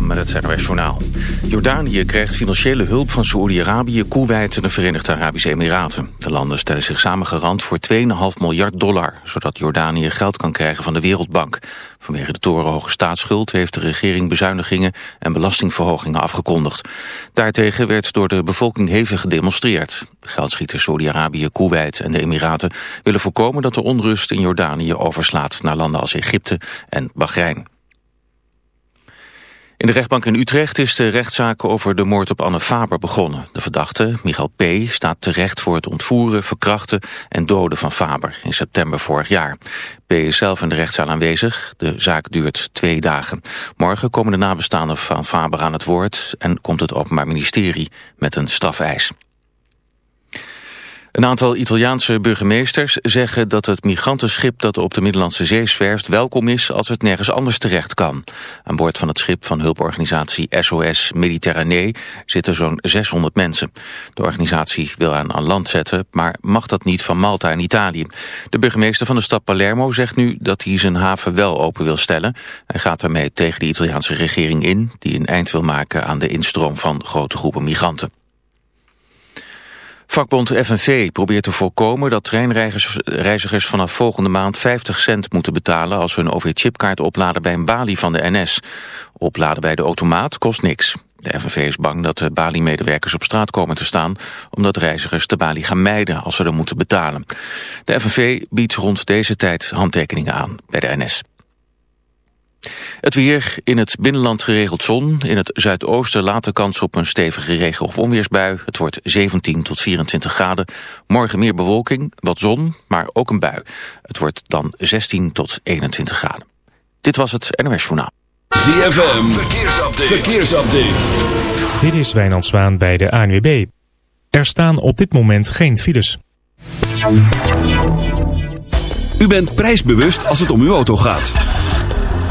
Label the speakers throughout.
Speaker 1: Met het Journaal. Jordanië krijgt financiële hulp van Saoedi-Arabië, Kuwait en de Verenigde Arabische Emiraten. De landen stellen zich samen garant voor 2,5 miljard dollar... zodat Jordanië geld kan krijgen van de Wereldbank. Vanwege de torenhoge staatsschuld heeft de regering bezuinigingen... en belastingverhogingen afgekondigd. Daartegen werd door de bevolking hevig gedemonstreerd. Geldschieters Saoedi-Arabië, Kuwait en de Emiraten... willen voorkomen dat de onrust in Jordanië overslaat... naar landen als Egypte en Bahrein. In de rechtbank in Utrecht is de rechtszaak over de moord op Anne Faber begonnen. De verdachte, Michael P., staat terecht voor het ontvoeren, verkrachten en doden van Faber in september vorig jaar. P. is zelf in de rechtszaal aanwezig. De zaak duurt twee dagen. Morgen komen de nabestaanden van Faber aan het woord en komt het Openbaar Ministerie met een strafeis. Een aantal Italiaanse burgemeesters zeggen dat het migrantenschip dat op de Middellandse Zee zwerft welkom is als het nergens anders terecht kan. Aan boord van het schip van hulporganisatie SOS Mediterranee zitten zo'n 600 mensen. De organisatie wil aan, land zetten, maar mag dat niet van Malta en Italië. De burgemeester van de stad Palermo zegt nu dat hij zijn haven wel open wil stellen. Hij gaat daarmee tegen de Italiaanse regering in, die een eind wil maken aan de instroom van grote groepen migranten. Vakbond FNV probeert te voorkomen dat treinreizigers vanaf volgende maand 50 cent moeten betalen als ze een OV-chipkaart opladen bij een balie van de NS. Opladen bij de automaat kost niks. De FNV is bang dat de balie-medewerkers op straat komen te staan... omdat reizigers de balie gaan mijden als ze er moeten betalen. De FNV biedt rond deze tijd handtekeningen aan bij de NS. Het weer in het binnenland geregeld zon. In het zuidoosten later kans op een stevige regen- of onweersbui. Het wordt 17 tot 24 graden. Morgen meer bewolking, wat zon, maar ook een bui. Het wordt dan 16 tot 21 graden. Dit was het NOS Journaal.
Speaker 2: ZFM, verkeersupdate. verkeersupdate.
Speaker 3: Dit is Wijnand Zwaan bij de ANWB. Er staan op dit moment geen files.
Speaker 2: U bent prijsbewust als het om uw auto gaat.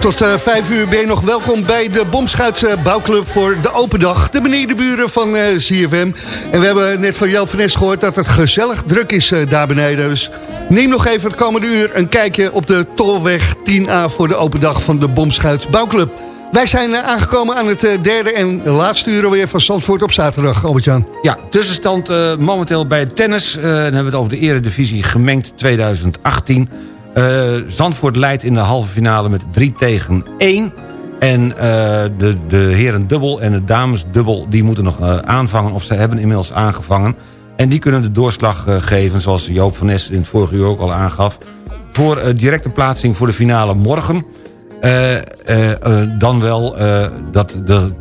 Speaker 4: Tot eh, vijf uur ben je nog welkom bij de Bomschuits eh, Bouwclub voor de open dag. De benedenburen van eh CFM. En we hebben net van Jan van gehoord dat het gezellig druk is daar beneden. Dus neem nog even het komende uur een kijkje op de Tolweg 10A voor de open dag van de Bomschuits Bouwclub. Wij zijn aangekomen aan het derde en laatste uur alweer van Zandvoort op zaterdag, Albert-Jan.
Speaker 5: Ja, tussenstand momenteel bij het tennis. Dan hebben we het over de eredivisie gemengd 2018. Eh, Zandvoort leidt in de halve finale met 3 tegen 1. En eh, de, de heren dubbel en de dames dubbel... die moeten nog eh, aanvangen, of ze hebben inmiddels aangevangen. En die kunnen de doorslag geven, zoals Joop van Nes in het vorige uur ook al aangaf... voor directe plaatsing voor de finale morgen... Dan wel dat de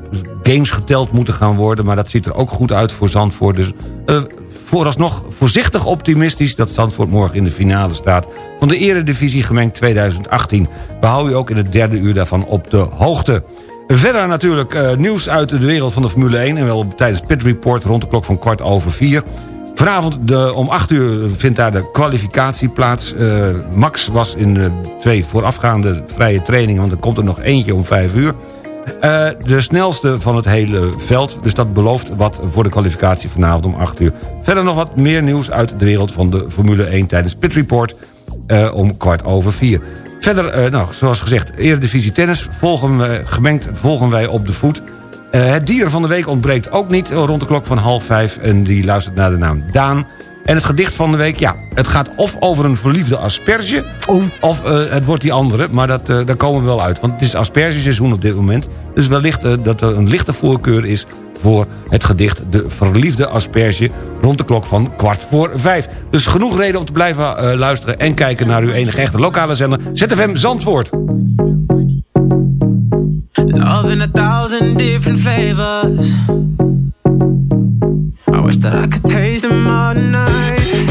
Speaker 5: games geteld moeten gaan worden... maar dat ziet er ook goed uit voor Zandvoort. Dus vooralsnog voorzichtig optimistisch... dat Zandvoort morgen in de finale staat... van de Eredivisie gemengd 2018. We houden u ook in het derde uur daarvan op de hoogte. Verder natuurlijk eh, nieuws uit de wereld van de Formule 1... en wel tijdens Pit Report rond de klok van kwart over vier... Vanavond de, om 8 uur vindt daar de kwalificatie plaats. Eh, Max was in de twee voorafgaande vrije trainingen... want er komt er nog eentje om 5 uur. Eh, de snelste van het hele veld. Dus dat belooft wat voor de kwalificatie vanavond om 8 uur. Verder nog wat meer nieuws uit de wereld van de Formule 1... tijdens Pit Report eh, om kwart over 4. Verder, eh, nou, zoals gezegd, Eredivisie Tennis. Volgen we, gemengd volgen wij op de voet... Eh, het dier van de week ontbreekt ook niet rond de klok van half vijf. En die luistert naar de naam Daan. En het gedicht van de week, ja, het gaat of over een verliefde asperge... of eh, het wordt die andere, maar dat, daar komen we wel uit. Want het is aspergeseizoen op dit moment. Dus wellicht eh, dat er een lichte voorkeur is voor het gedicht De Verliefde Asperge... rond de klok van kwart voor vijf. Dus genoeg reden om te blijven eh, luisteren... en kijken naar uw enige echte lokale zender ZFM Zandvoort.
Speaker 6: A thousand different flavors. I I could taste them all night.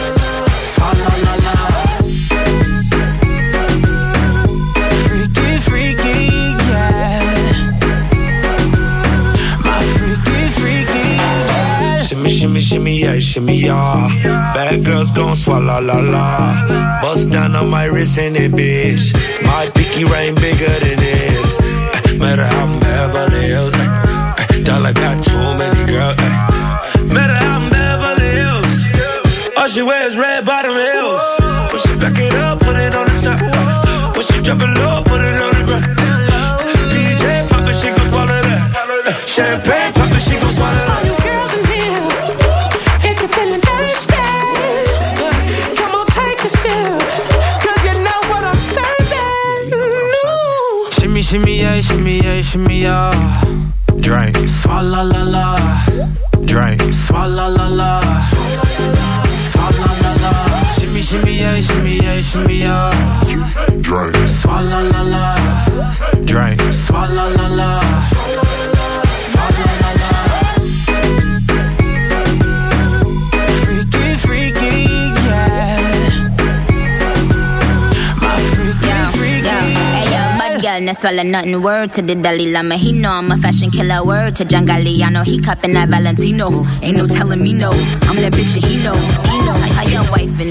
Speaker 7: Shimmy, shimmy, yeah, shimmy, yeah. Bad girls gon' swallow la la. Bust down on my wrist in it, bitch. My pinky ring bigger than this. Eh, Matter how I'm Beverly Hills. eh, Dollar got too many girls. eh. Matter how I'm Beverly Hills. All she wears red bottom heels. Swallow
Speaker 8: nothing. Word to the Dalai Lama, he know I'm a fashion killer. Word to John Galliano, he cupping that Valentino. Ain't no telling me no, I'm that bitch and he know. He know. Your wife these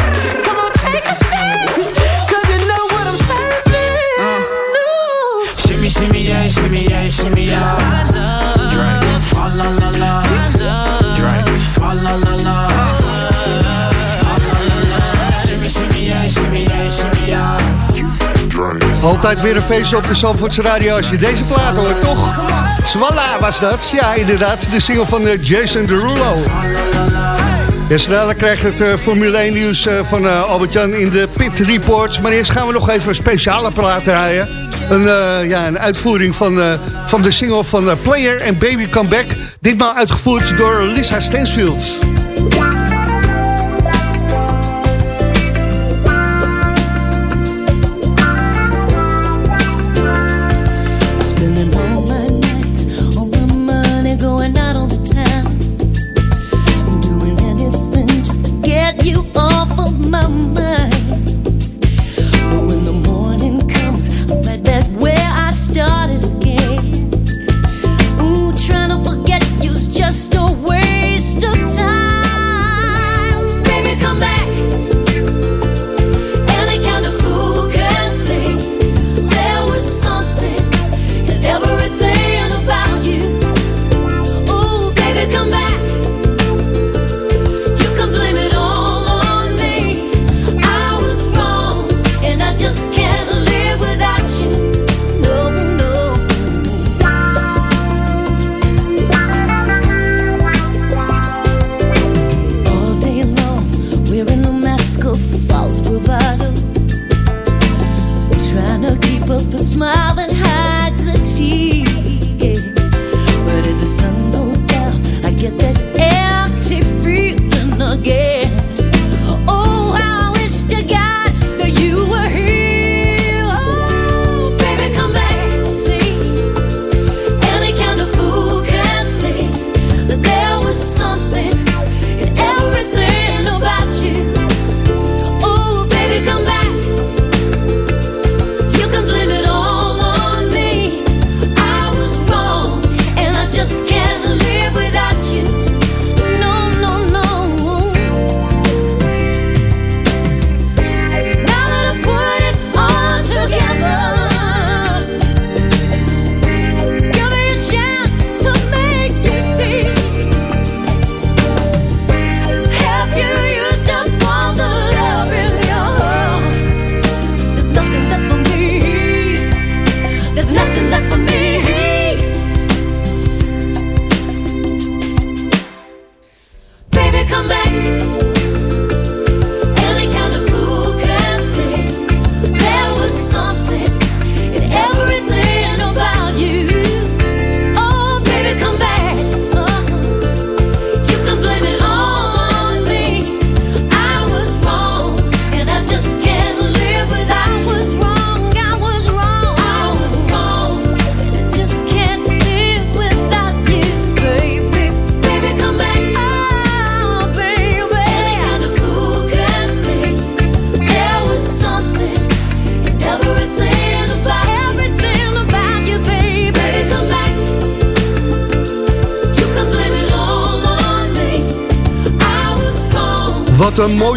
Speaker 9: Shimmy, yeah, shimmy, yeah, shimmy, yeah. La la la. La la. La la.
Speaker 10: Altijd weer een feestje op de Zandvoortse Radio als je deze plaat hoort, toch? Swalla was dat. Ja, inderdaad. De single van eh, Jason Derulo. Ja, zo krijgt het eh, Formule 1 nieuws eh, van eh, Albert-Jan in de Pit Report. Maar eerst gaan we nog even een speciale plaat draaien. Een, ja, een uitvoering van, van de single van Player and Baby Comeback. Ditmaal uitgevoerd door Lisa Stansfield.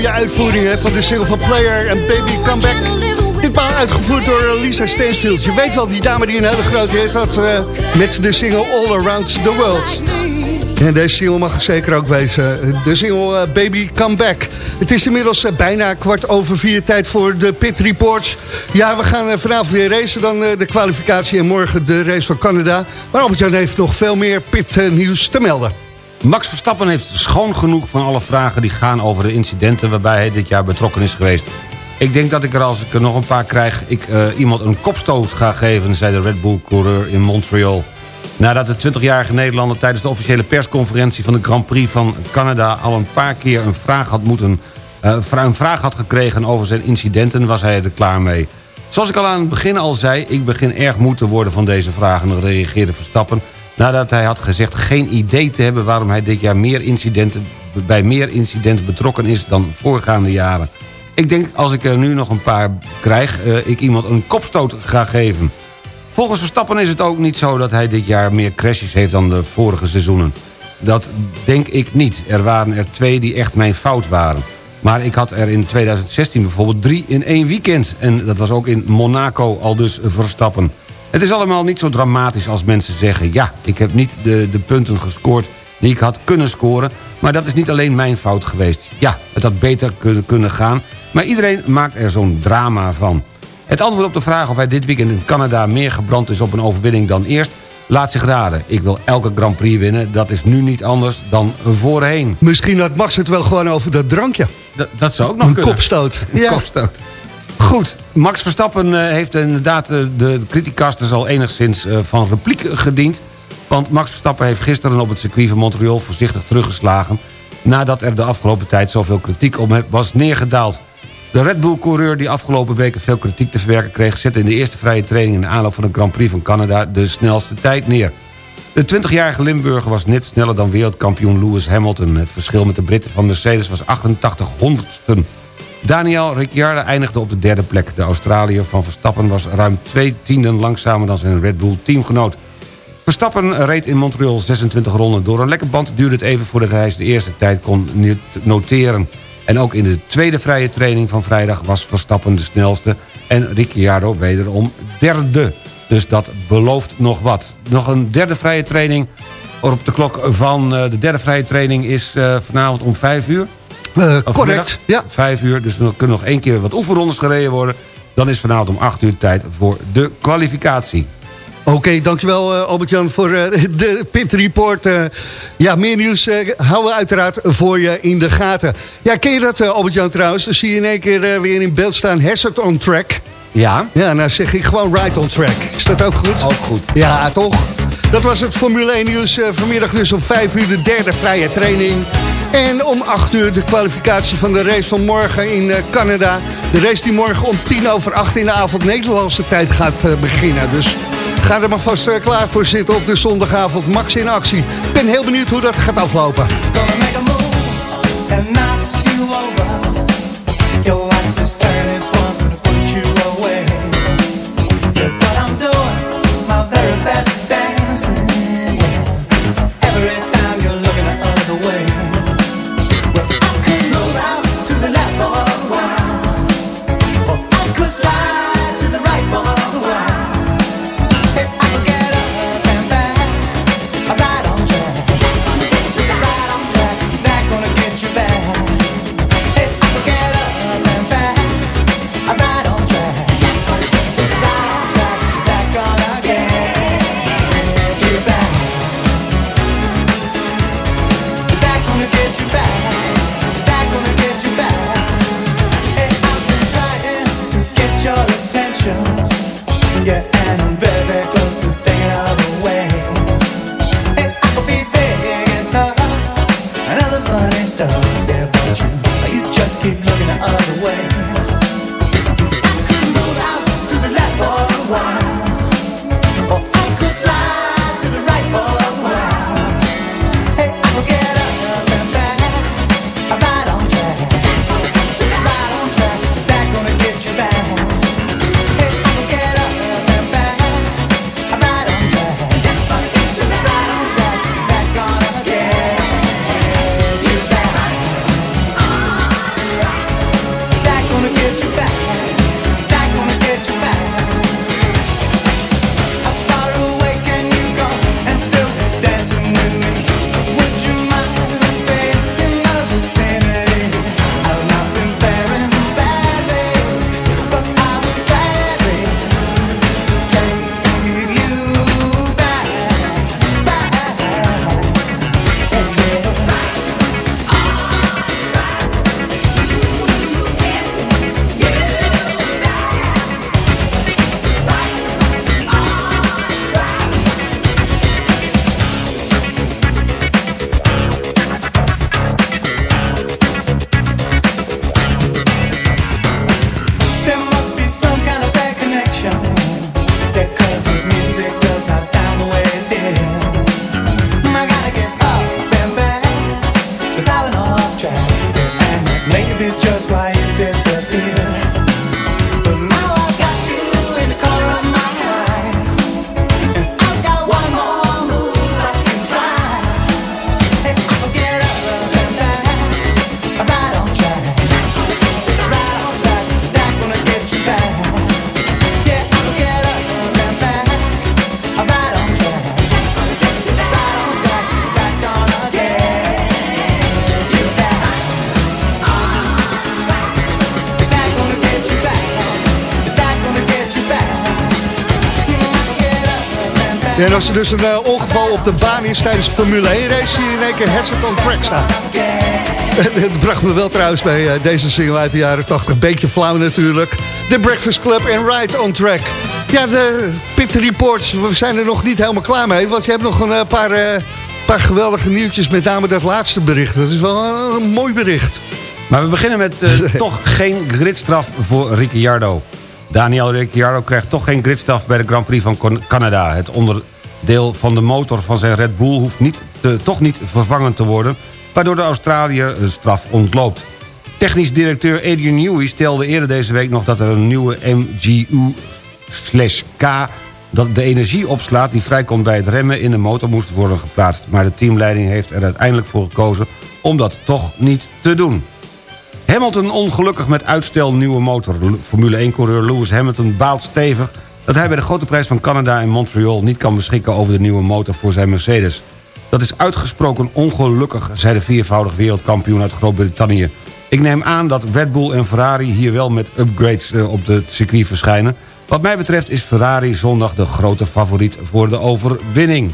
Speaker 10: Mooie uitvoering hè, van de single van Player en Baby Comeback. Ditmaal uitgevoerd door Lisa Stansfield. Je weet wel, die dame die een hele grote hit had eh, met de single All Around the World. En deze single mag er zeker ook wezen. De single eh, Baby Comeback. Het is inmiddels eh, bijna kwart over vier tijd voor de Pit Reports. Ja, we gaan vanavond weer racen dan de kwalificatie en morgen de race van Canada. Maar Albert-Jan heeft nog veel meer Pit nieuws te melden.
Speaker 5: Max Verstappen heeft schoon genoeg van alle vragen die gaan over de incidenten waarbij hij dit jaar betrokken is geweest. Ik denk dat ik er als ik er nog een paar krijg, ik eh, iemand een kopstoot ga geven, zei de Red Bull coureur in Montreal. Nadat de 20-jarige Nederlander tijdens de officiële persconferentie... van de Grand Prix van Canada al een paar keer een vraag had, moeten, eh, een vraag had gekregen over zijn incidenten... was hij er klaar mee. Zoals ik al aan het begin al zei, ik begin erg moe te worden van deze vragen... reageerde Verstappen nadat hij had gezegd geen idee te hebben... waarom hij dit jaar meer incidenten, bij meer incidenten betrokken is dan voorgaande jaren. Ik denk als ik er nu nog een paar krijg, eh, ik iemand een kopstoot ga geven. Volgens Verstappen is het ook niet zo dat hij dit jaar meer crashes heeft dan de vorige seizoenen. Dat denk ik niet. Er waren er twee die echt mijn fout waren. Maar ik had er in 2016 bijvoorbeeld drie in één weekend. En dat was ook in Monaco al dus Verstappen. Het is allemaal niet zo dramatisch als mensen zeggen... ja, ik heb niet de, de punten gescoord die ik had kunnen scoren... maar dat is niet alleen mijn fout geweest. Ja, het had beter kunnen, kunnen gaan... maar iedereen maakt er zo'n drama van. Het antwoord op de vraag of hij dit weekend in Canada... meer gebrand is op een overwinning dan eerst... laat zich raden. Ik wil elke Grand Prix winnen. Dat is nu niet anders dan voorheen.
Speaker 4: Misschien had Max het wel gewoon over dat drankje.
Speaker 5: Dat, dat zou ook nog
Speaker 4: Een
Speaker 5: kunnen.
Speaker 4: kopstoot.
Speaker 5: Een
Speaker 4: Ja.
Speaker 5: kopstoot. Goed, Max Verstappen eh, heeft inderdaad eh, de criticasters al enigszins eh, van repliek gediend. Want Max Verstappen heeft gisteren op het circuit van Montreal voorzichtig teruggeslagen... nadat er de afgelopen tijd zoveel kritiek op hem was neergedaald. De Red Bull-coureur die afgelopen weken veel kritiek te verwerken kreeg... zette in de eerste vrije training in de aanloop van de Grand Prix van Canada... de snelste tijd neer. De 20-jarige Limburger was net sneller dan wereldkampioen Lewis Hamilton. Het verschil met de Britten van Mercedes was 88 honderdsten. Daniel Ricciardo eindigde op de derde plek. De Australiër van Verstappen was ruim twee tienden langzamer dan zijn Red Bull teamgenoot. Verstappen reed in Montreal 26 ronden. Door een lekke band duurde het even voordat hij de eerste tijd kon noteren. En ook in de tweede vrije training van vrijdag was Verstappen de snelste... en Ricciardo wederom derde. Dus dat belooft nog wat. Nog een derde vrije training op de klok van... eh, de derde vrije training is eh, vanavond om vijf uur.
Speaker 4: Eh, correct, ja.
Speaker 5: Vijf uur, dus er kunnen nog één keer wat oefenrondes gereden worden. Dan is vanavond om acht uur tijd voor de kwalificatie.
Speaker 4: Oké, dankjewel eh, Albert-Jan voor eh, de Pit Report. Ja, meer nieuws houden we uiteraard voor je in de gaten. Ja, ken je dat Albert-Jan trouwens? Dan zie je in één keer weer in beeld staan Hazard on track.
Speaker 5: Ja?
Speaker 4: Ja, nou zeg ik gewoon right on track. Is dat ook goed?
Speaker 5: Ook goed.
Speaker 4: Ja, toch? Dat was het Formule 1 nieuws. vanmiddag dus om 5 uur de derde vrije training. En om 8 uur de kwalificatie van de race van morgen in eh, Canada. De race die morgen om 10 over 8 in de avond Nederlandse tijd gaat eh, beginnen. Dus ga er maar vast eh, klaar voor zitten op de zondagavond. Max in actie. Ik ben heel benieuwd hoe dat gaat aflopen.
Speaker 11: Gonna make a move and knocks you over.
Speaker 4: En als er dus een eh, ongeval op de baan is tijdens de Formule 1 race... zie je in één keer Hazard on track staan. Het bracht me wel trouwens bij eh, deze single uit de jaren 80. Beetje flauw natuurlijk. The Breakfast Club en Ride on Track. Ja, de Pit Reports, we zijn er nog niet helemaal klaar mee. Want je hebt nog een eh, paar, paar geweldige nieuwtjes. Met name dat laatste bericht. Dat is wel een, een mooi bericht.
Speaker 5: Maar we beginnen met toch geen gridstraf voor Ricciardo. Daniel Ricciardo krijgt toch geen gridstraf bij de Grand Prix van Canada. Het onderdeel van de motor van zijn Red Bull hoeft niet te- toch niet vervangen te worden... waardoor de Australiër de straf ontloopt. Technisch directeur Adrian Newey stelde eerder deze week nog... dat er een nieuwe MGU-K dat de energie opslaat die vrijkomt bij het remmen in de motor moest worden geplaatst. Maar de teamleiding heeft er uiteindelijk voor gekozen om dat toch niet te doen. Hamilton ongelukkig met uitstel nieuwe motor. Formule 1-coureur Lewis Hamilton baalt stevig... dat hij bij de grote prijs van Canada in Montreal... niet kan beschikken over de nieuwe motor voor zijn Mercedes. Dat is uitgesproken ongelukkig, zei de viervoudig wereldkampioen uit Groot-Brittannië. Ik neem aan dat Red Bull en Ferrari hier wel met upgrades eh, op het circuit verschijnen. Wat mij betreft is Ferrari zondag de grote favoriet voor de overwinning.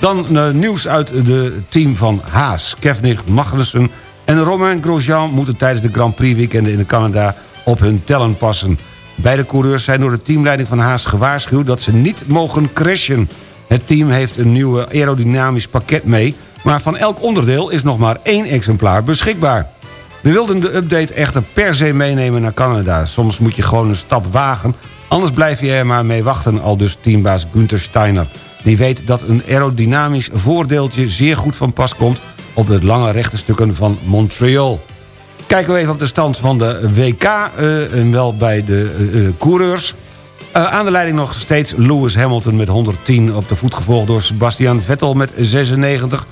Speaker 5: Dan eh, nieuws uit het team van Haas. Kevin Magnussen en Romain Grosjean moeten tijdens de Grand Prix weekenden in Canada op hun tellen passen. Beide coureurs zijn door de teamleiding van Haas gewaarschuwd dat ze niet mogen crashen. Het team heeft een nieuw aerodynamisch pakket mee... maar van elk onderdeel is nog maar één exemplaar beschikbaar. We wilden de update echter per se meenemen naar Canada. Soms moet je gewoon een stap wagen, anders blijf je er maar mee wachten... al dus teambaas Günther Steiner. Die weet dat een aerodynamisch voordeeltje zeer goed van pas komt... op de lange rechte stukken van Montreal. Kijken we even op de stand van de WK, eh, en wel bij de eh, eh, coureurs. Aan de leiding nog steeds Lewis Hamilton met 110 op de voet gevolgd door Sebastian Vettel met 96.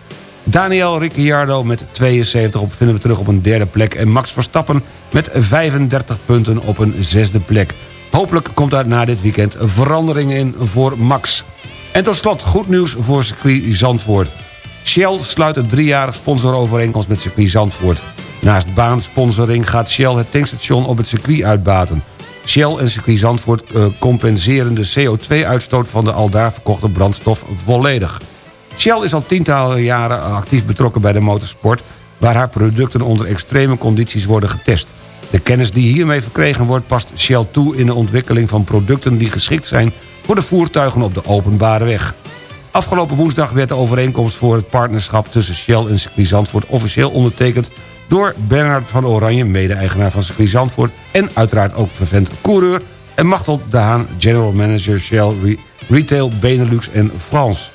Speaker 5: Daniel Ricciardo met 72 op, vinden we terug op een derde plek. En Max Verstappen met 35 punten op een zesde plek. Hopelijk komt daar na dit weekend verandering in voor Max. En tot slot goed nieuws voor circuit Zandvoort. Shell sluit een driejarig sponsorovereenkomst met circuit Zandvoort. Naast baansponsoring gaat Shell het tankstation op het circuit uitbaten. Shell en circuit Zandvoort eh, compenseren de CO2-uitstoot van de aldaar verkochte brandstof volledig. Shell is al tientallen jaren actief betrokken bij de motorsport... waar haar producten onder extreme condities worden getest. De kennis die hiermee verkregen wordt past Shell toe in de ontwikkeling van producten... die geschikt zijn voor de voertuigen op de openbare weg. Afgelopen woensdag werd de overeenkomst voor het partnerschap... tussen Shell en circuit Zandvoort officieel ondertekend... door Bernard van Oranje, mede-eigenaar van circuit Zandvoort... en uiteraard ook vervent coureur... en Machtel de Haan, general manager Shell Re- Retail Benelux en France.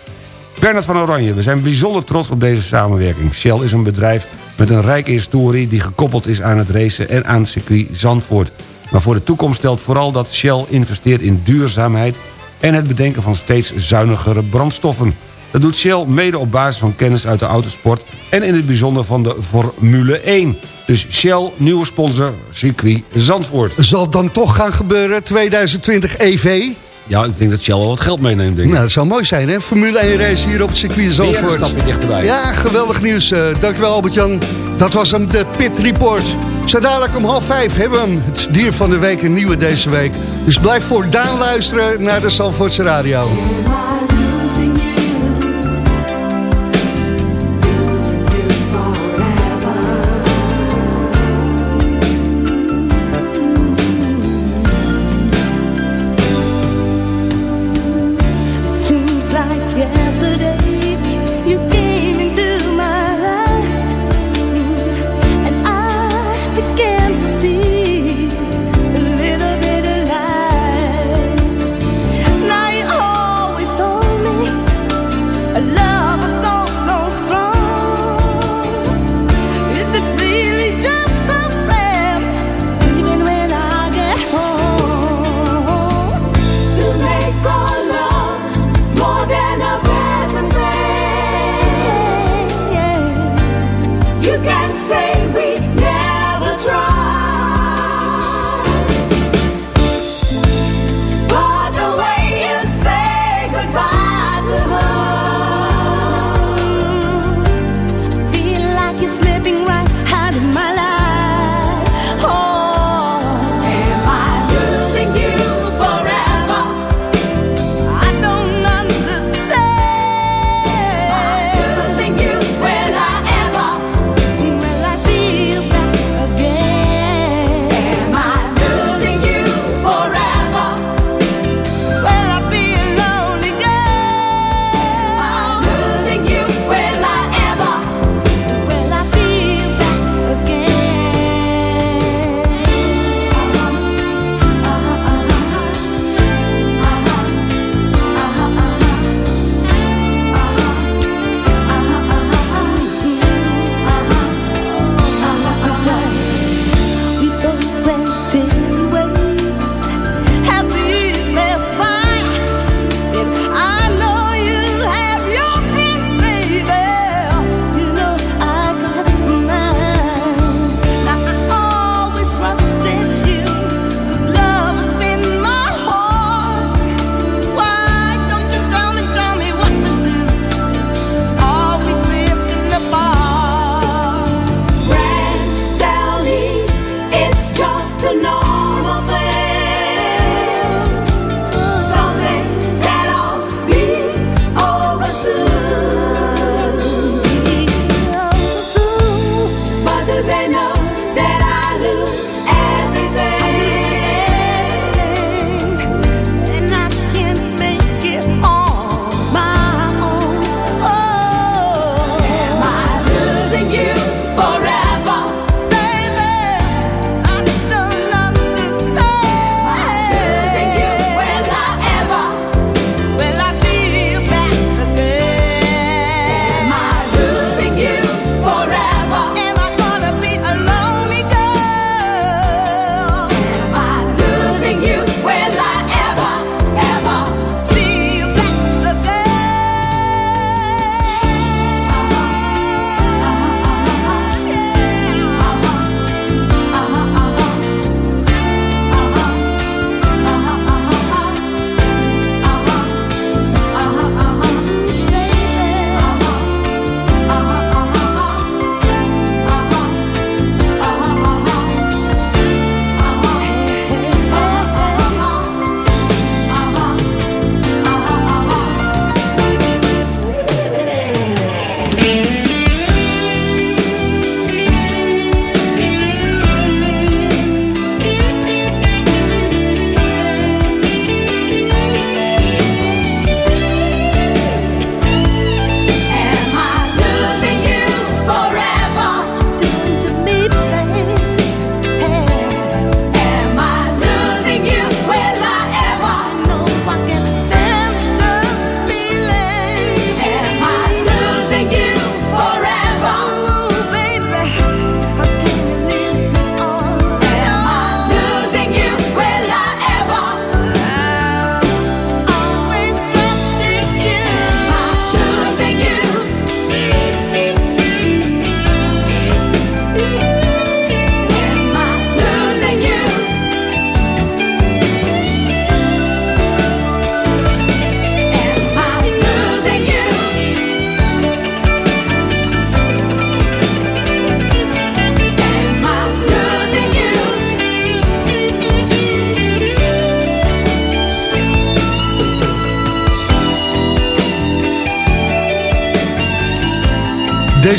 Speaker 5: Bernard van Oranje, we zijn bijzonder trots op deze samenwerking. Shell is een bedrijf met een rijke historie... die gekoppeld is aan het racen en aan circuit Zandvoort. Maar voor de toekomst stelt vooral dat Shell investeert in duurzaamheid... en het bedenken van steeds zuinigere brandstoffen. Dat doet Shell mede op basis van kennis uit de autosport... en in het bijzonder van de Formule 1. Dus Shell, nieuwe sponsor, circuit Zandvoort.
Speaker 4: Zal het dan toch gaan gebeuren, 2020 EV?
Speaker 5: Ja, ik denk dat Shell wel wat geld meeneemt, denk ik.
Speaker 4: Nou, dat zou mooi zijn, hè? Formule 1 race hier op het circuit
Speaker 5: Weer
Speaker 4: Zandvoort.
Speaker 5: een stapje dichterbij.
Speaker 4: Ja, geweldig nieuws. Eh, dankjewel Albert-Jan. Dat was hem, de Pit Report. Zo dadelijk om half vijf hebben we hem. Het dier van de week, een nieuwe deze week. Dus blijf voortaan luisteren naar de Zandvoortse Radio.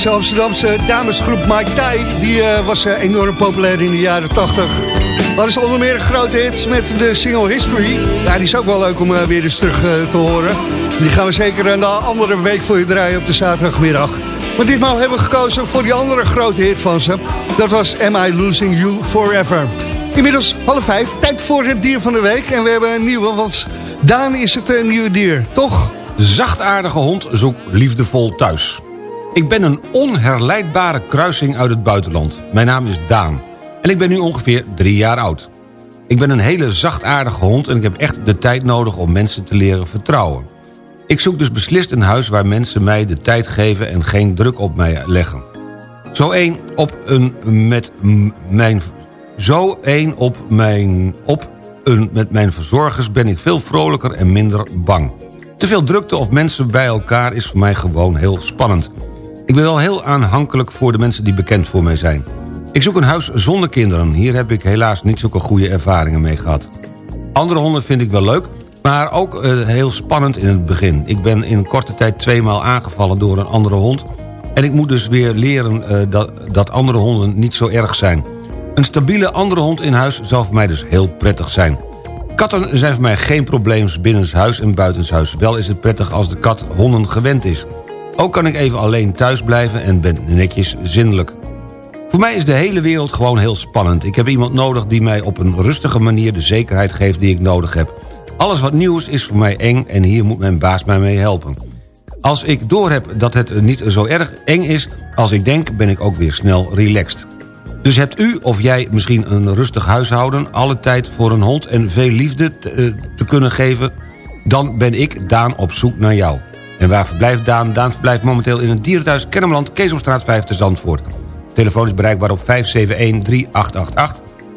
Speaker 4: Deze Amsterdamse damesgroep Mike Tai... die eh, was eh, enorm populair in de jaren 80. Maar is onder meer een grote hit met de single History. Ja, die is ook wel leuk om eh, weer eens terug te horen. Die gaan we zeker een andere week voor je draaien op de zaterdagmiddag. Maar ditmaal hebben we gekozen voor die andere grote hit van ze. Dat was Am I Losing You Forever. Inmiddels half vijf, tijd voor het dier van de week. En we hebben een nieuwe, want Daan is het uh, nieuwe dier, toch?
Speaker 5: Zachtaardige hond zoekt liefdevol thuis. Ik ben een onherleidbare kruising uit het buitenland. Mijn naam is Daan. En ik ben nu ongeveer drie jaar oud. Ik ben een hele zachtaardige hond en ik heb echt de tijd nodig om mensen te leren vertrouwen. Ik zoek dus beslist een huis waar mensen mij de tijd geven en geen druk op mij leggen. Zo één op een met mijn... Zo één op mijn... Op een met mijn verzorgers ben ik veel vrolijker en minder bang. Te veel drukte of mensen bij elkaar is voor mij gewoon heel spannend. Ik ben wel heel aanhankelijk voor de mensen die bekend voor mij zijn. Ik zoek een huis zonder kinderen. Hier heb ik helaas niet zulke goede ervaringen mee gehad. Andere honden vind ik wel leuk, maar ook uh, heel spannend in het begin. Ik ben in korte tijd tweemaal aangevallen door een andere hond... en ik moet dus weer leren uh, dat, dat andere honden niet zo erg zijn. Een stabiele andere hond in huis zal voor mij dus heel prettig zijn. Katten zijn voor mij geen probleem binnenshuis en buitenshuis. Wel is het prettig als de kat honden gewend is. Ook kan ik even alleen thuis blijven en ben netjes zindelijk. Voor mij is de hele wereld gewoon heel spannend. Ik heb iemand nodig die mij op een rustige manier de zekerheid geeft die ik nodig heb. Alles wat nieuw is, voor mij eng en hier moet mijn baas mij mee helpen. Als ik doorheb dat het niet zo erg eng is als ik denk, ben ik ook weer snel relaxed. Dus hebt u of jij misschien een rustig huishouden... alle tijd voor een hond en veel liefde te, uh, te kunnen geven... dan ben ik Daan op zoek naar jou. En waar verblijft Daan? Daan verblijft momenteel in het dierenthuis Kennemerland... Keesomstraat 5 te Zandvoort. Telefoon is bereikbaar op 571-3888.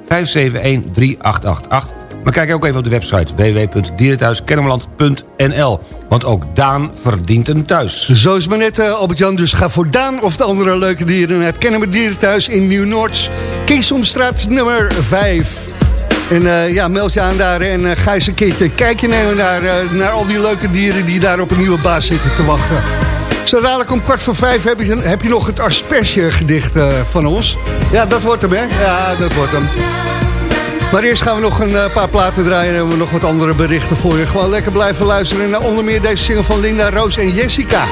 Speaker 5: 571-3888. Maar kijk ook even op de website www.dierenthuiskennemerland.nl. Want ook Daan verdient een thuis.
Speaker 4: Zo is maar net, uh, Albert-Jan. Dus ga voor Daan of de andere leuke dieren... het Kennemer Dierenthuis in Nieuw-Noords. Keesomstraat nummer 5. En uh, ja, meld je aan daar en uh, ga eens een keertje kijkje nemen naar, uh, naar al die leuke dieren... die daar op een nieuwe baas zitten te wachten. Zo dadelijk om kwart voor vijf heb je, heb je nog het asperge gedicht van ons. Ja, dat wordt hem, hè? Ja, dat wordt hem. Maar eerst gaan we nog een paar platen draaien... en hebben we nog wat andere berichten voor je. Gewoon lekker blijven luisteren naar onder meer deze single van Linda, Roos en Jessica.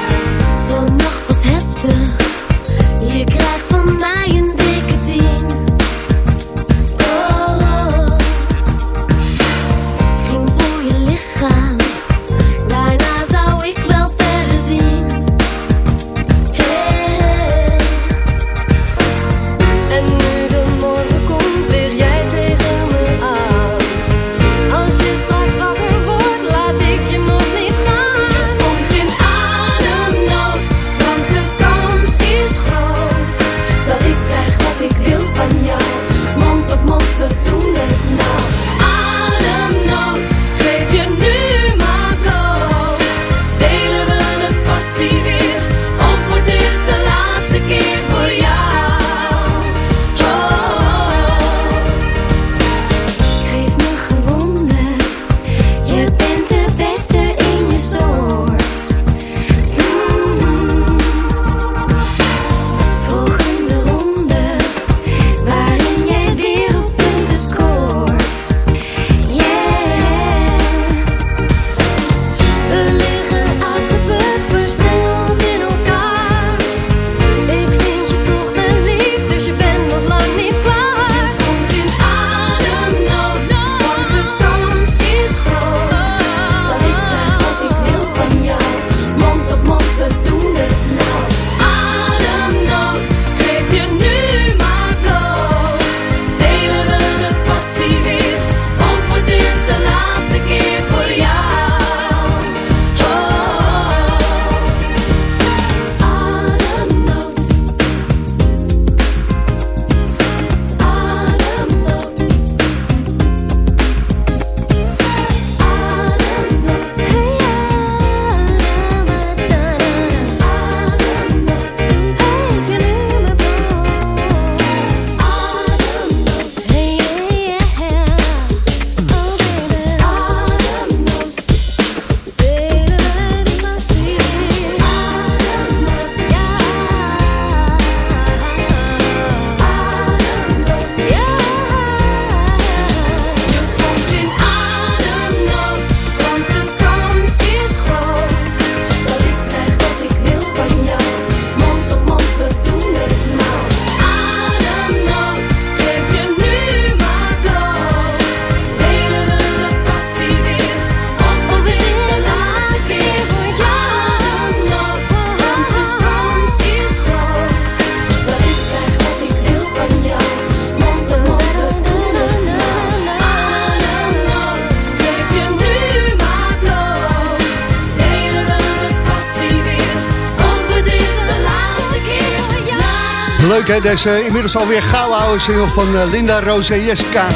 Speaker 4: Leuk hè, deze inmiddels alweer gouden oude single van eh, Linda, Roos en Jessica.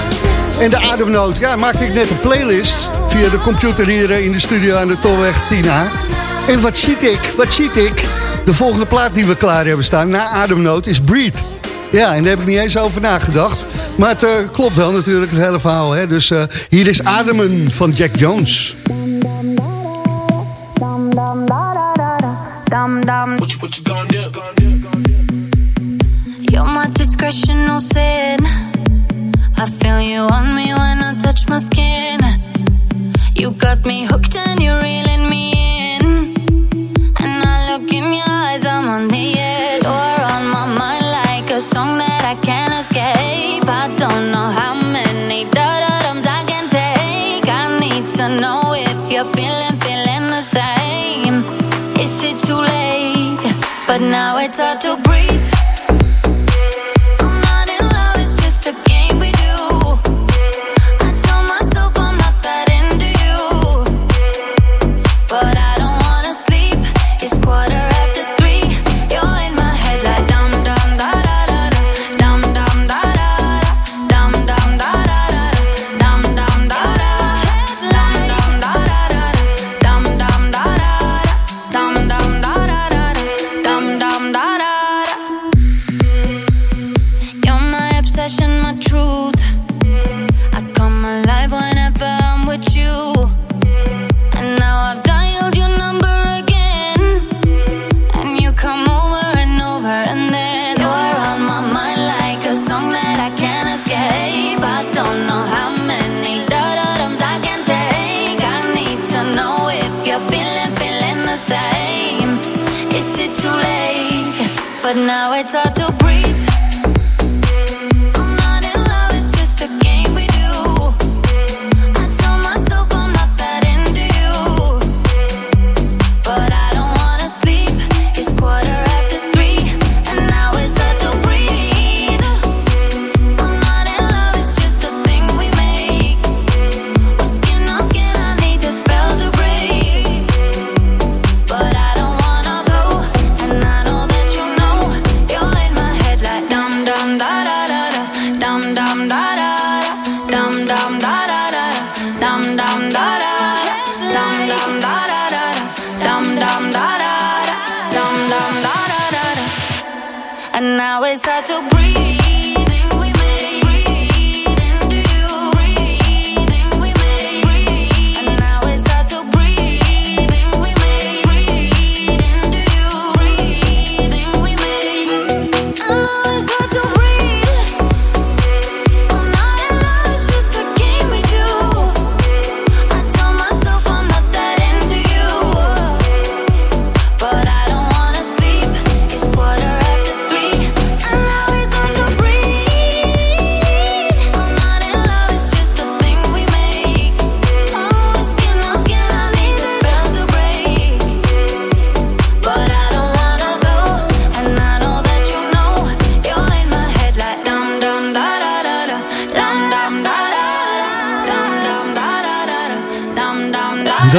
Speaker 4: En de ademnoot. Ja, maakte ik net een playlist via de computer hier eh, in de studio aan de Tolweg 10A. En wat ziet ik, wat ziet ik? De volgende plaat die we klaar hebben staan na ademnoot is Breathe. Ja, en daar heb ik niet eens over nagedacht. Maar het eh, klopt wel natuurlijk, het hele verhaal. Hè? Dus eh, hier is Ademen van Jack Jones.
Speaker 10: You're sin. I feel you on me when I touch my skin. You got me hooked and you're reeling me in. And I look in your eyes, I'm on the edge. You're on my mind like a song that I can't escape. I don't know how many da-da-dums I can take. I need to know if you're feeling, feeling the same. Is it too late? But now it's hard to breathe. Too late? But now it's hard to breathe. Now it's hard to breathe.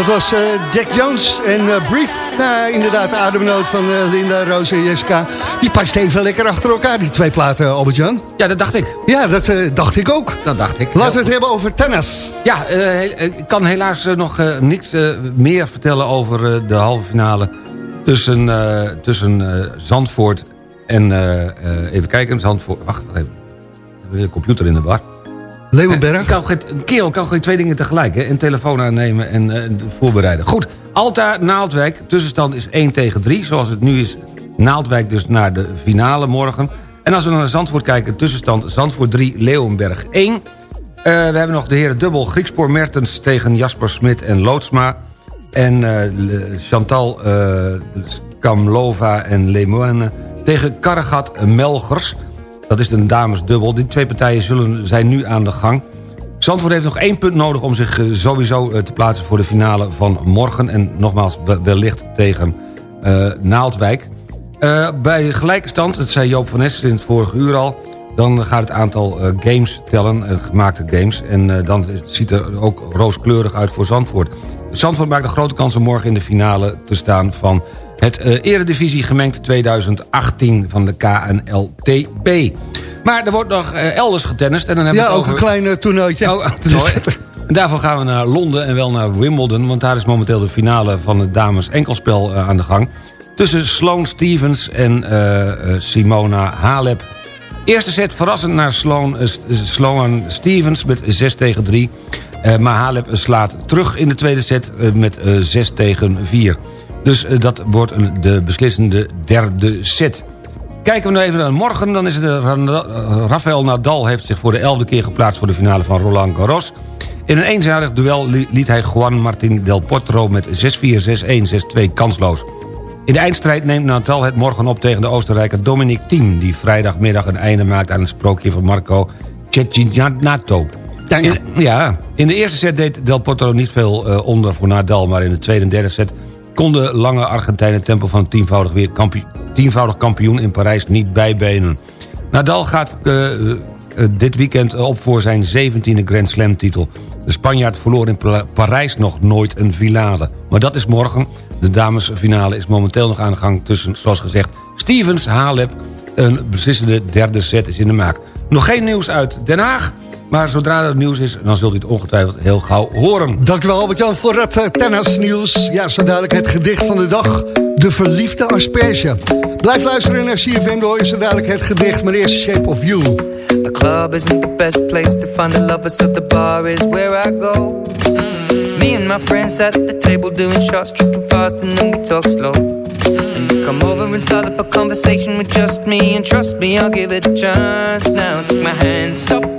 Speaker 4: Was eh, Jack Jones en eh, Brief. Nou, inderdaad, de ademnoot van eh, Linda, Roos en Jessica. Die past even lekker achter elkaar, die twee platen, Albert-Jan.
Speaker 5: Ja, dat dacht ik.
Speaker 4: Ja, dat dacht ik ook.
Speaker 5: Dat dacht ik.
Speaker 4: Laten we het hebben over tennis.
Speaker 5: Ja, ik kan helaas nog niks meer vertellen over de halve finale... tussen, tussen Zandvoort en... even kijken, Zandvoort... Wacht, wacht even. Ik heb de computer in de war.
Speaker 4: Leeuwenberg.
Speaker 5: Ik kan geen, een kan geen twee dingen tegelijk. Hè? Een telefoon aannemen en eh, voorbereiden. Goed, Alta, Naaldwijk. Tussenstand is 1 tegen 3. Zoals het nu is, Naaldwijk dus naar de finale morgen. En als we naar Zandvoort kijken, tussenstand Zandvoort 3, Leeuwenberg 1. Eh, we hebben nog de heren dubbel Griekspoor Mertens tegen Jasper Smit en Loodsma. En eh, Chantal eh, Kamlova en Lemoine tegen Karregat Melgers. Dat is een damesdubbel. Die twee partijen zullen, zijn nu aan de gang. Zandvoort heeft nog één punt nodig om zich eh, sowieso eh, te plaatsen voor de finale van morgen. En nogmaals, we- wellicht tegen eh, Naaldwijk. Bij gelijke stand, dat zei Joop van Ness in het vorige uur al... dan gaat het aantal games tellen, gemaakte games... en dan ziet er ook rooskleurig uit voor Zandvoort. Zandvoort maakt een grote kans om morgen in de finale te staan van het eh, Eredivisie gemengd 2018 van de KNLTB. Maar er wordt nog eh, elders getennist. En dan hebben
Speaker 4: Ja,
Speaker 5: we
Speaker 4: ook een
Speaker 5: over...
Speaker 4: klein eh, toernooitje.
Speaker 5: Oh, toernooi. En daarvoor gaan we naar Londen en wel naar Wimbledon... want daar is momenteel de finale van het dames enkelspel aan de gang... tussen Sloane Stevens en Simona Halep. Eerste set verrassend naar Sloane, Sloane Stevens met 6 tegen 3... Eh, maar Halep slaat terug in de tweede set met eh, 6 tegen 4. Dus eh, dat wordt de beslissende derde set. Kijken we nu even naar morgen, dan is het eh, eh, Rafael Nadal heeft zich voor de elfde keer geplaatst voor de finale van Roland Garros. In een eenzijdig duel li- liet hij Juan Martín del Potro met 6-4, 6-1, 6-2 kansloos. In de eindstrijd neemt Nadal het morgen op tegen de Oostenrijker Dominic Thiem... die vrijdagmiddag een einde maakt aan het sprookje van Marco Cecchinato. In, ja, in de eerste set deed Del Potro niet veel onder voor Nadal... maar in de tweede en derde set kon de lange Argentijn het tempo van tienvoudig, weer kampioen, tienvoudig kampioen in Parijs niet bijbenen. Nadal gaat eh, eh, dit weekend op voor zijn 17e Grand Slam titel. De Spanjaard verloor in Pa- Parijs nog nooit een finale. Maar dat is morgen. De damesfinale is momenteel nog aan de gang tussen, zoals gezegd... Stevens, Halep. Een beslissende derde set is in de maak. Nog geen nieuws uit Den Haag. Maar zodra er nieuws is, dan zult u het ongetwijfeld heel gauw horen.
Speaker 4: Dankjewel Albert-Jan voor het uh, tennisnieuws. Ja, zo dadelijk het gedicht van de dag. De verliefde asperge. Blijf luisteren naar CFM, hoor je zo dadelijk het gedicht. Maar eerst Shape of You.
Speaker 12: The club isn't the best place to find the lovers, so the bar is where I go. Me and my friends at the table doing shots, tripping fast, and then we talk slow. And you come over and start up a conversation with just me, and trust me, I'll give it a chance. Now take my hand, stop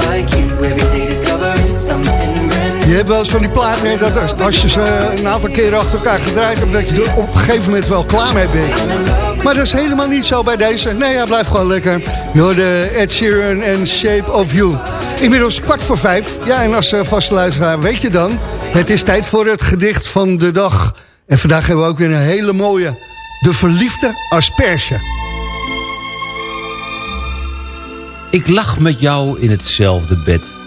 Speaker 4: wel eens van die platen, dat als, je ze een aantal keren achter elkaar gedraaid hebt... dat je er op een gegeven moment wel klaar mee bent. Maar dat is helemaal niet zo bij deze. Nee, hij blijft gewoon lekker. Je hoorde Ed Sheeran en Shape of You. Inmiddels kwart voor vijf. Ja, en als uh, vaste luisteraar weet je dan... het is tijd voor het gedicht van de dag. En vandaag hebben we ook weer een hele mooie... De verliefde asperge.
Speaker 5: Ik lag met jou in hetzelfde bed.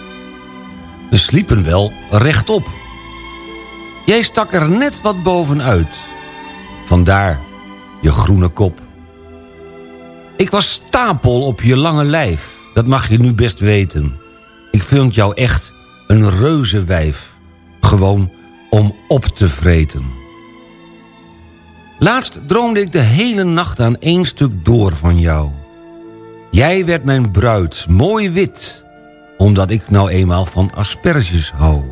Speaker 5: We sliepen wel rechtop. Jij stak er net wat bovenuit. Vandaar je groene kop. Ik was stapel op je lange lijf. Dat mag je nu best weten. Ik vind jou echt een reuzenwijf. Gewoon om op te vreten. Laatst droomde ik de hele nacht aan één stuk door van jou. Jij werd mijn bruid, mooi wit, omdat ik nou eenmaal van asperges hou.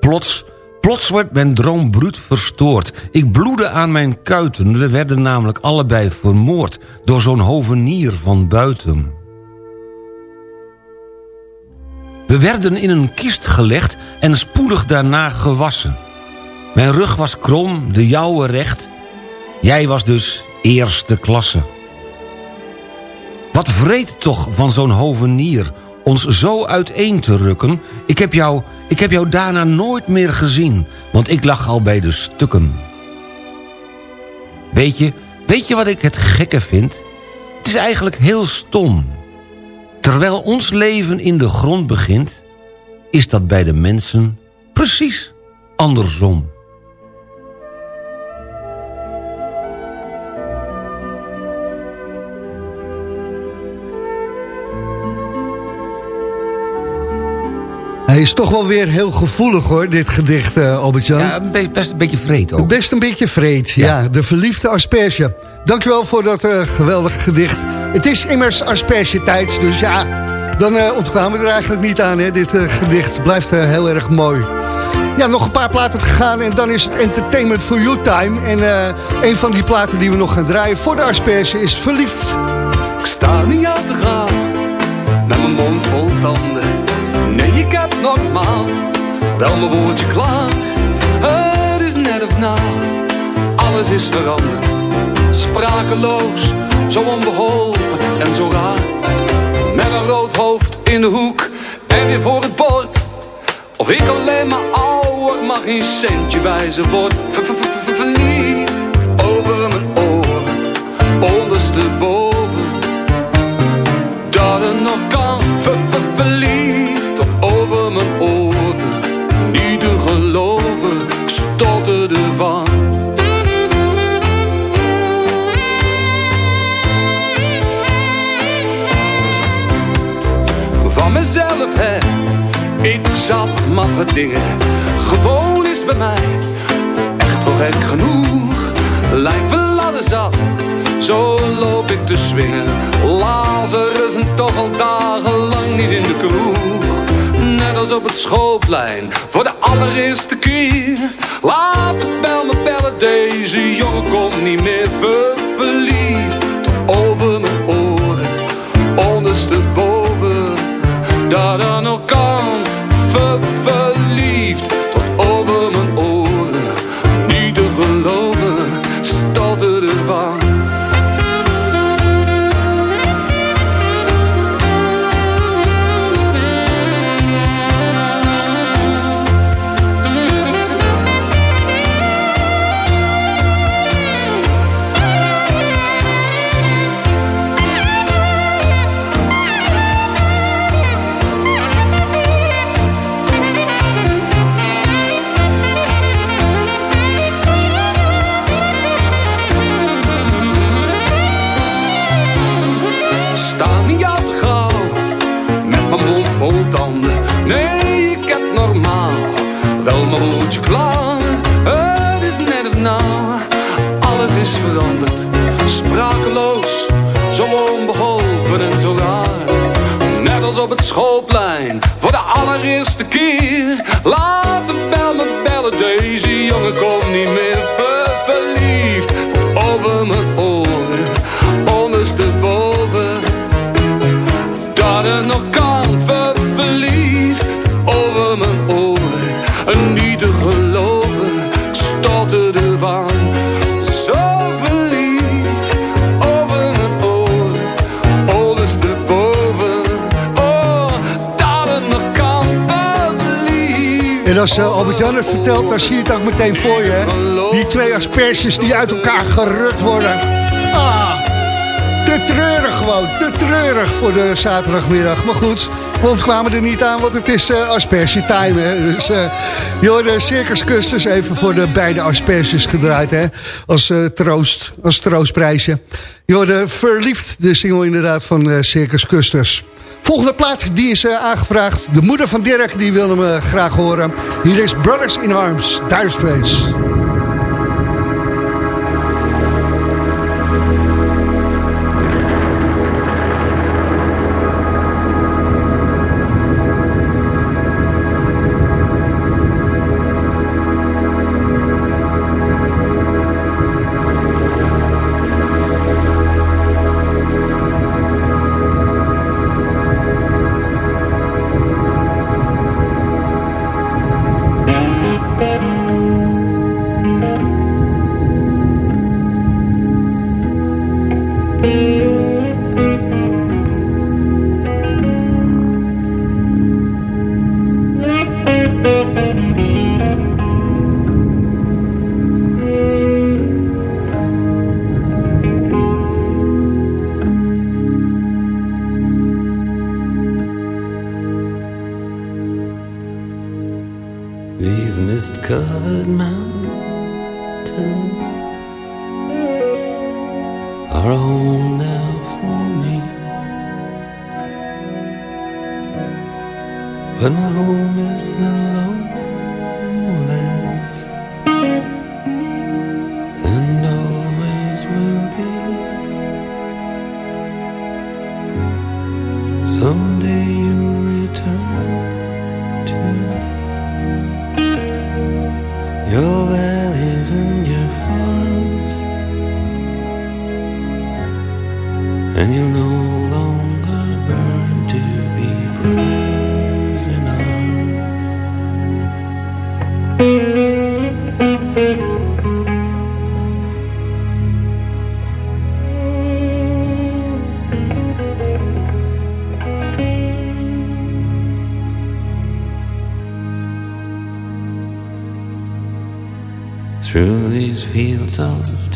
Speaker 5: Plots, plots werd mijn droom bruut verstoord. Ik bloedde aan mijn kuiten, we werden namelijk allebei vermoord... door zo'n hovenier van buiten. We werden in een kist gelegd en spoedig daarna gewassen. Mijn rug was krom, de jouwe recht. Jij was dus eerste klasse. Wat vreed toch van zo'n hovenier ons zo uiteen te rukken. Ik heb, jou, ik heb jou daarna nooit meer gezien, want ik lag al bij de stukken. Weet je, weet je wat ik het gekke vind? Het is eigenlijk heel stom. Terwijl ons leven in de grond begint... is dat bij de mensen precies andersom.
Speaker 4: Is toch wel weer heel gevoelig hoor, dit gedicht, uh, Albert-Jan.
Speaker 5: Ja, be- best een beetje vreed ook.
Speaker 4: Best een beetje vreed, ja. De verliefde asperge. Dankjewel voor dat uh, geweldige gedicht. Het is immers asperge-tijd, dus ja, dan uh, ontkwamen we er eigenlijk niet aan. Hè. Dit gedicht blijft heel erg mooi. Ja, nog een paar platen te gaan en dan is het Entertainment for You time. En een van die platen die we nog gaan draaien voor de asperge is Verliefd.
Speaker 13: Ik sta niet aan te gaan, met mijn mond vol tanden. Normaal wel mijn woordje klaar. Het is net of na, alles is veranderd. Sprakeloos, zo onbeholpen en zo raar. Met een rood hoofd in de hoek en weer voor het bord. Of ik alleen maar ouder mag geen centje wijzen word. Ver- verliefd over mijn oren, ondersteboven. Mezelf, hè, ik zat maffe dingen. Gewoon is bij mij echt wel gek genoeg. Lijkt wel ladder zat, zo loop ik te swingen. Lazarus en toch al dagenlang niet in de kroeg. Net als op het schoolplein, voor de allereerste keer. Laat de bel me bellen, deze jongen komt niet meer ver verliefd. Tot over mijn oren, ondersteboven. Dat er nog kan, ver allereerste keer. Laat de bel me bellen Deze jongen komt niet meer ver verliefd. Over mijn oren Ondersteboven
Speaker 4: als uh, Albert-Jan het vertelt, dan zie je het ook meteen voor je. Hè? Die twee asperges die uit elkaar gerukt worden. Ah, te treurig gewoon, te treurig voor de zaterdagmiddag. Maar goed, we ontkwamen er niet aan, want het is uh, asperge-time. Hè? Dus uh, Circus Custers even voor de beide asperges gedraaid. Hè? Als, uh, troost, als troostprijsje. Je hoorde Verliefd, de single inderdaad van Circus Custers. Volgende plaat, die is uh, aangevraagd. De moeder van Dirk, die wil hem graag horen. Hier is Brothers in Arms, Dire.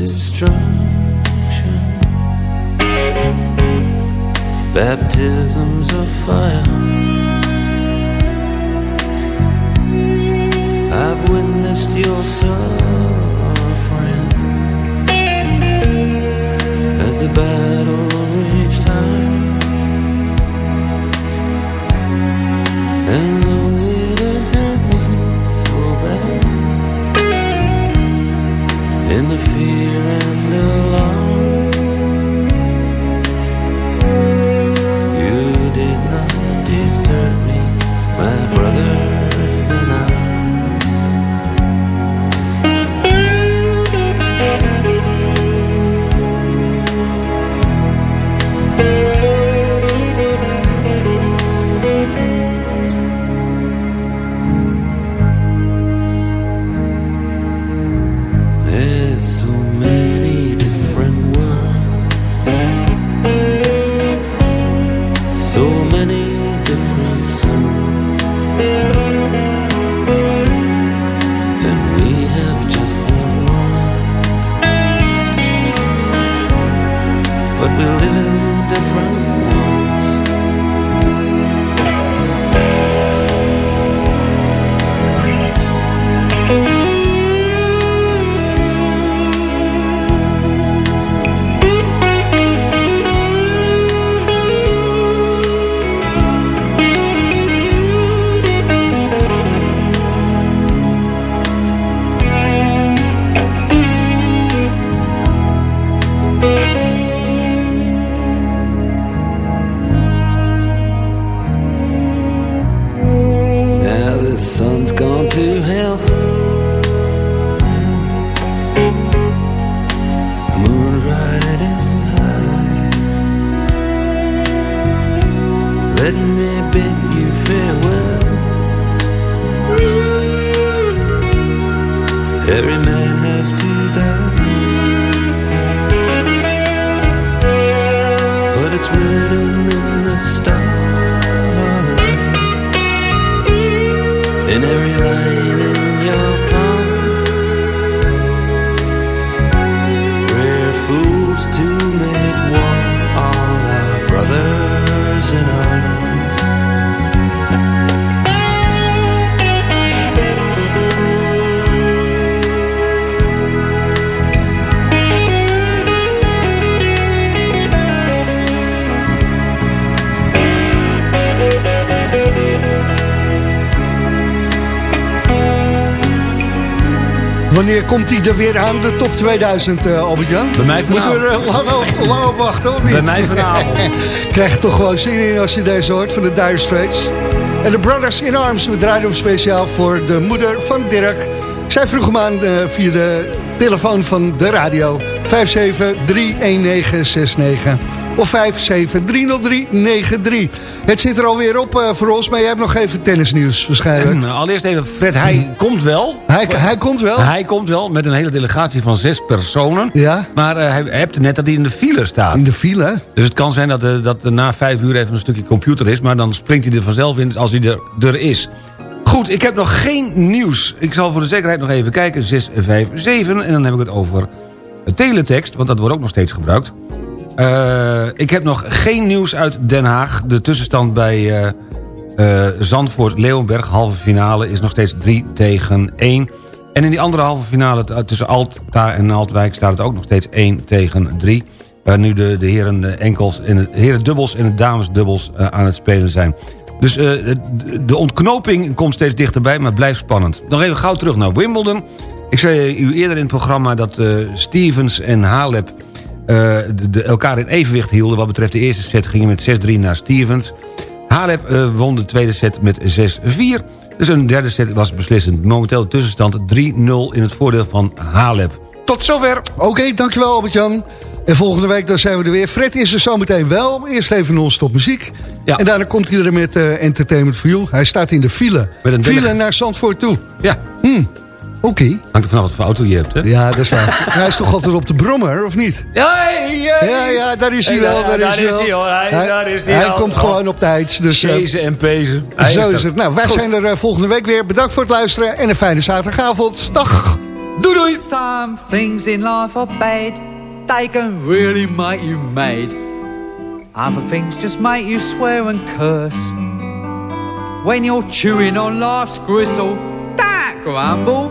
Speaker 14: Of
Speaker 4: Wanneer komt hij er weer aan, de top 2000, eh Albert-Jan?
Speaker 5: Bij mij
Speaker 4: Moeten we
Speaker 5: vanavond.
Speaker 4: er lang, op- lang op wachten, of niet?
Speaker 5: Bij mij vanavond.
Speaker 4: Krijg je toch gewoon zin in als je deze hoort van de Dire Straits. En de Brothers in Arms, we draaien hem speciaal voor de moeder van Dirk. Zij vroeg hem aan eh, via de telefoon van de radio. 5731969 of 5730393. Het zit er alweer op eh, voor ons, maar jij hebt nog even tennisnieuws waarschijnlijk.
Speaker 5: En, eh, allereerst even, Fred, hij komt wel.
Speaker 4: Hij, hij komt wel.
Speaker 5: Hij komt wel met een hele delegatie van zes personen.
Speaker 4: Ja.
Speaker 5: Maar eh, hij hebt net dat hij in de file staat.
Speaker 4: In de file?
Speaker 5: Dus het kan zijn dat, dat er na vijf uur even een stukje computer is... maar dan springt hij er vanzelf in als hij er, er is. Goed, ik heb nog geen nieuws. Ik zal voor de zekerheid nog even kijken. 657 en dan heb ik het over teletext... want dat wordt ook nog steeds gebruikt. Eh, ik heb nog geen nieuws uit Den Haag. De tussenstand bij eh eh, Zandvoort-Leeuwenberg, halve finale... is nog steeds 3 tegen 1. En in die andere halve finale tussen Alta en Naaldwijk... staat het ook nog steeds 1 tegen 3. Waar nu de, de heren enkels en de heren dubbels en de dames dubbels aan het spelen zijn. Dus de, ontknoping komt steeds dichterbij, maar blijft spannend. Nog even gauw terug naar Wimbledon. Ik zei u eerder in het programma dat Stevens en Halep... eh, de, de- elkaar in evenwicht hielden. Wat betreft de eerste set gingen met 6-3 naar Stevens. Halep eh, won de tweede set met 6-4. Dus een derde set was beslissend. Momenteel de tussenstand 3-0 in het voordeel van Halep. Tot zover.
Speaker 4: Oké, dankjewel Albert-Jan. En volgende week dan zijn we er weer. Fred is er zometeen wel. Eerst even non-stop muziek. En daarna komt hij er met eh, Entertainment for You. Hij staat in de file.
Speaker 5: Met een
Speaker 4: file naar Zandvoort toe.
Speaker 5: Ja.
Speaker 4: Hm, Oké.
Speaker 5: Hangt er vanaf wat voor auto je hebt, hè?
Speaker 4: Ja, dat is waar. hij is toch altijd op de brommer, of niet?
Speaker 5: Ja,
Speaker 4: Ja, ja, daar is hij wel.
Speaker 5: daar-
Speaker 4: Daar, is
Speaker 5: is
Speaker 4: hij
Speaker 5: hij, hoor. Hij- daar is hij
Speaker 4: hij
Speaker 5: al.
Speaker 4: komt
Speaker 5: Oh.
Speaker 4: gewoon op tijd. Dus, eh,
Speaker 5: Chezen en pezen. Hij
Speaker 4: zo
Speaker 5: er.
Speaker 4: is het. Nou, wij
Speaker 5: Goed.
Speaker 4: zijn er eh, volgende week weer. Bedankt voor het luisteren en een fijne zaterdagavond. Dag.
Speaker 5: Doei doei.
Speaker 15: Some things in life are bad. They can really make you mad. Other things just make you swear and curse. When you're chewing on life's gristle, don't grumble,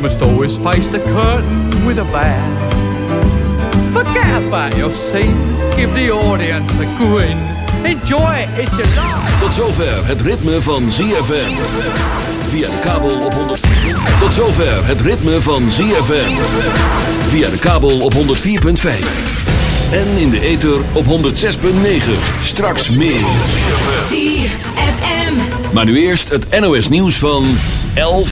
Speaker 15: must always face the curtain with a bow. Forget about your scene, give the audience a grin. Enjoy it, it's your life.
Speaker 2: Tot zover het ritme van ZFM. Via de kabel op 100. Tot zover het ritme van ZFM. Via de kabel op 104.5. En in de ether op 106.9. Straks meer.
Speaker 10: ZFM.
Speaker 2: Maar nu eerst het NOS nieuws van 11.